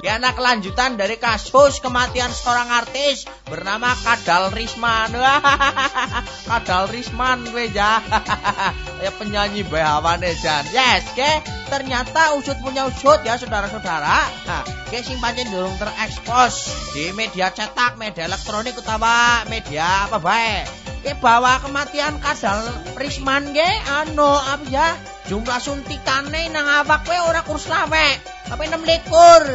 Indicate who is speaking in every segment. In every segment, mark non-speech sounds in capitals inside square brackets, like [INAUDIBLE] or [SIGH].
Speaker 1: Liana kelanjutan dari kasus kematian seorang artis bernama Kadal Risman. [LAUGHS] Kadal Risman gue ya. [LAUGHS] ya penyanyi bahawane Jan. Yes, ke ternyata usut punya usut ya saudara-saudara. Ke sing pancen durung terekspos di media cetak, media elektronik utawa media apa baik. Ke bahwa kematian Kadal Risman ge anu apa ya? Jumlah suntikane nang awak kowe ora kurus lawek tapi enam likur.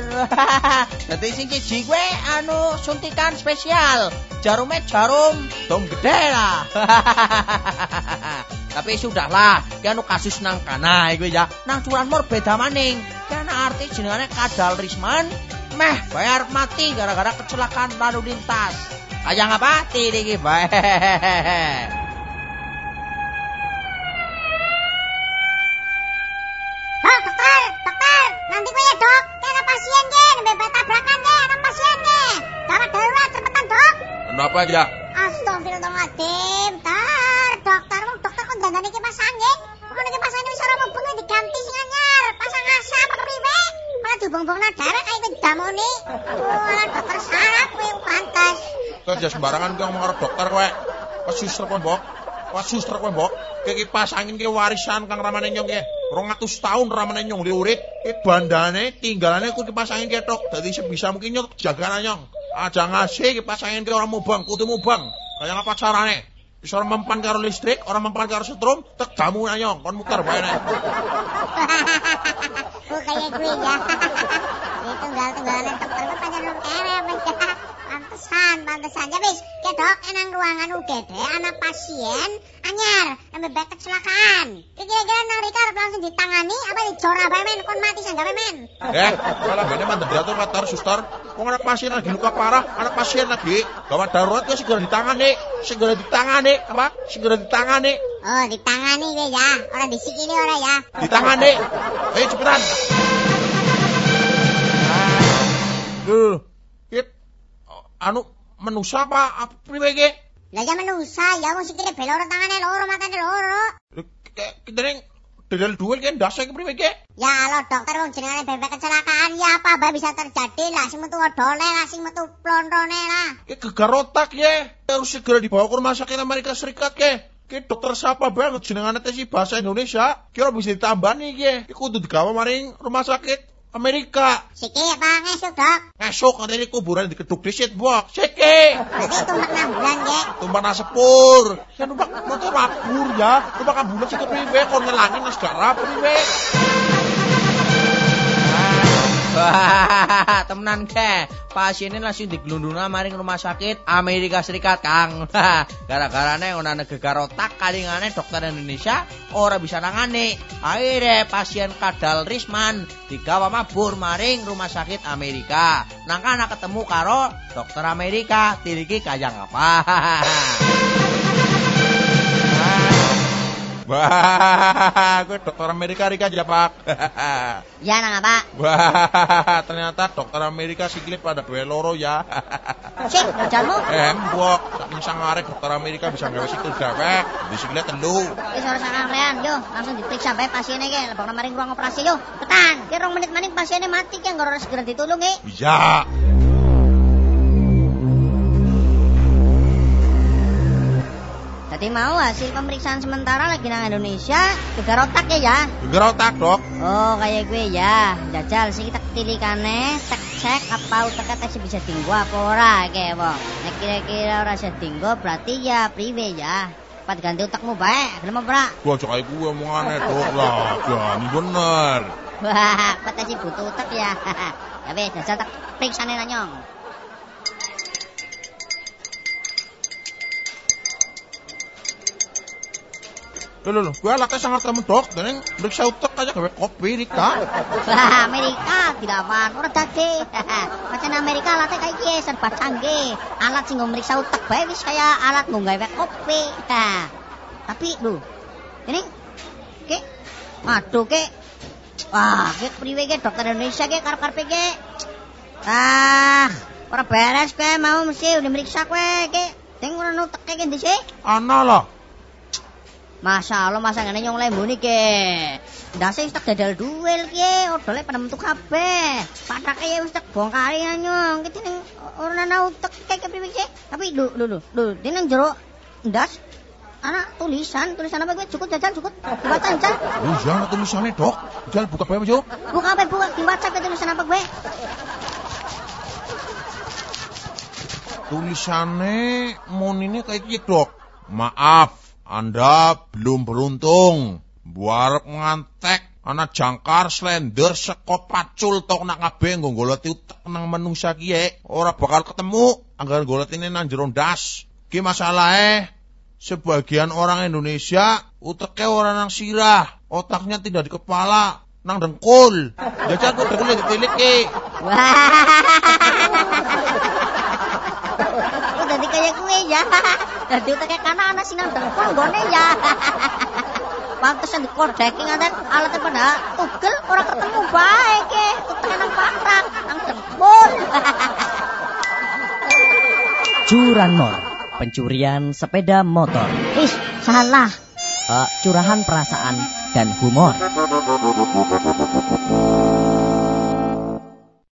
Speaker 1: [LAUGHS] Jadi sing cici gue anu suntikan spesial. Jarumnya jarum dong gede lah. [LAUGHS] Tapi sudahlah, ki anu kasus nang kana gue ya. Nang curanmor beda maning. Ki arti jenengane Kadal Risman meh bayar mati gara-gara kecelakaan lalu lintas. Kayak apa? Tiri iki [LAUGHS]
Speaker 2: Kenapa aja?
Speaker 3: Astagfirullahaladzim, tar, dokter, wong dokter kok dandane kipas angin? Pokoknya kipas angin bisa orang bengi diganti sing anyar, pasang asa apa priwe? Malah dibong-bong darah kayak itu damoni. Wah, dokter sarap gue pantas.
Speaker 2: Kau aja sembarangan kau ngomong karo dokter kowe. Pas suster kowe, Mbok. Pas suster kowe, Mbok. Kayak kipas angin ki warisan Kang Ramane Nyong ki. 200 tahun Ramane Nyong diurip, ki bandane tinggalane ku kipas angin ketok. Dadi sebisa mungkin nyong jaga nyong. Aja ngasih kipas angin ki orang mubang, kudu mubang. Kayak apa carane? Bisa orang mempan karo listrik, orang mempan karo setrum, tek jamu nyong, kon muter bae nek.
Speaker 3: Oh kayak gue ya. Tunggal-tunggalan dokter gue panjang lu kerep ya. Pantesan, pantesan. Ya wis, ke dok enang ruangan UGD anak pasien anyar yang bebek kecelakaan. Kira-kira nang Rika harus langsung ditangani apa dicora bae men kon mati sanggawe men.
Speaker 2: Eh, malah bene mantep diatur kata suster. Wong anak pasien lagi luka parah, anak pasien lagi gawat darurat ya segera ditangani, segera ditangani, apa? Segera ditangani,
Speaker 3: Oh, ditangani gue ya. Orang disikili orang ya.
Speaker 2: ditangani. Ayo cepetan. Duh, anu menusa apa apa priwe ge?
Speaker 3: Lah ya menusa ya wong sikile beloro tangane loro matane loro.
Speaker 2: Kita neng dedel duel kan dasa ke ge?
Speaker 3: Ya lo dokter wong jenengane bebek kecelakaan ya apa bae bisa terjadi lah sing metu odole lah sing metu plontone lah.
Speaker 2: Ke gegar otak ye. Harus segera dibawa ke rumah sakit Amerika Serikat ke. Ki dokter siapa banget jenengane tes bahasa Indonesia. Kira bisa ditambah nih ye. Ki kudu digawa maring rumah sakit Amerika.
Speaker 3: Siki apa ngesuk dok?
Speaker 2: Esok nanti ini kuburan dikeduk disit bok. Siki.
Speaker 3: Berarti tumbak enam bulan ya.
Speaker 2: Tumpah nasepur. Ya numpak motor mabur ya. Numpak ambulan sih ke priwe. Ngelangin negara priwe.
Speaker 1: Wah, [LAUGHS] temenan ke. Pasiennya langsung digelunduna maring rumah sakit Amerika Serikat, Kang. [LAUGHS] Gara-garane ona gegar otak kalingane dokter Indonesia ora bisa nangani. Akhirnya pasien Kadal Risman digawa mabur maring rumah sakit Amerika. Nangkana ketemu karo dokter Amerika, tiriki kayang apa? [LAUGHS]
Speaker 2: Wah, gue dokter Amerika Rika aja pak.
Speaker 3: Ya nang apa?
Speaker 2: Wah, ternyata dokter Amerika sikile pada dua loro ya.
Speaker 3: Sik, jamu.
Speaker 2: Embok, saking sangare dokter Amerika bisa gawe sikil dewek, di sikile telu.
Speaker 3: Wis ora sampean, yo langsung diperiksa bae pasiennya ke, lebokno maring ruang operasi yo. Tekan, ki rong menit maning pasiennya mati ki ora segera ditulung ki.
Speaker 2: Iya.
Speaker 3: Mau hasil pemeriksaan sementara lagi nang Indonesia, gegar otak ya ya.
Speaker 2: Geger otak dok.
Speaker 3: Oh kayak gue ya, jajal sih kita tilikane, cek cek apa utaknya tes bisa tinggo apa ora kayak wong. Nek kira-kira ora bisa tinggo berarti ya priwe ya. Pat ganti utakmu bae, gelem ora?
Speaker 2: Gua aja kayak gue omongane dok lah, jangan bener.
Speaker 3: Wah, [LAUGHS] pat butuh utak ya. [LAUGHS] ya wes, jajal tak periksane nanyong.
Speaker 2: Lho lho, gue alatnya sangat temen dok, dan yang meriksa utak aja gawe kopi Rika.
Speaker 3: Wah, Amerika tidak aman, ora dadi. Macam Amerika alatnya kayak gini serba canggih. Alat sing nggo meriksa utek bae wis kaya alat nggo gawe kopi. Nah, tapi lho, ini ke Waduh ke Wah, ke priwe ke dokter Indonesia ke karep-karepe ke Ah, ora beres kowe mau mesti udah meriksa kowe iki. Sing ora nutek iki ndi sih?
Speaker 2: Ana lah.
Speaker 3: Masa Allah masa ngene nyong lembuni ke. Ndase wis tak dadal duel ki, odole pada metu kabeh. Patake ya wis tak bongkari nyong. Ki ning ora ana utek ke kepriwe sih? Tapi lho lho lho, lho dene jero ndas ana tulisan, tulisan apa gue cukup jajan cukup dibaca jajan.
Speaker 2: Oh iya ana tulisannya, Dok. Jal buka bae, Yo.
Speaker 3: Buka apa buka dibaca ke tulisan apa gue?
Speaker 2: Tulisannya mon ini kayak gitu, Dok. Maaf, Anda belum beruntung. Buarep ngantek. Ana jangkar slender seko pacul tok nak kabeh nggo goleti utek nang menungsa kiye ora bakal ketemu anggar goletine nang jero ndas. Ki masalahe sebagian orang Indonesia uteknya orang nang sirah. Otaknya tidak di kepala nang dengkul. Jajan kok dengkul ditilik ki
Speaker 3: dadi [LAUGHS] kaya kuwe ya. Dadi utek kana ana sinang dengkul gone ya. Pantesan dikodeki ngaten alatnya pada tugel ora ketemu bae ke. Utek nang patrak, nang dengkul.
Speaker 4: Curanmor, pencurian sepeda motor.
Speaker 3: Ih, salah.
Speaker 4: Eh, curahan perasaan dan humor.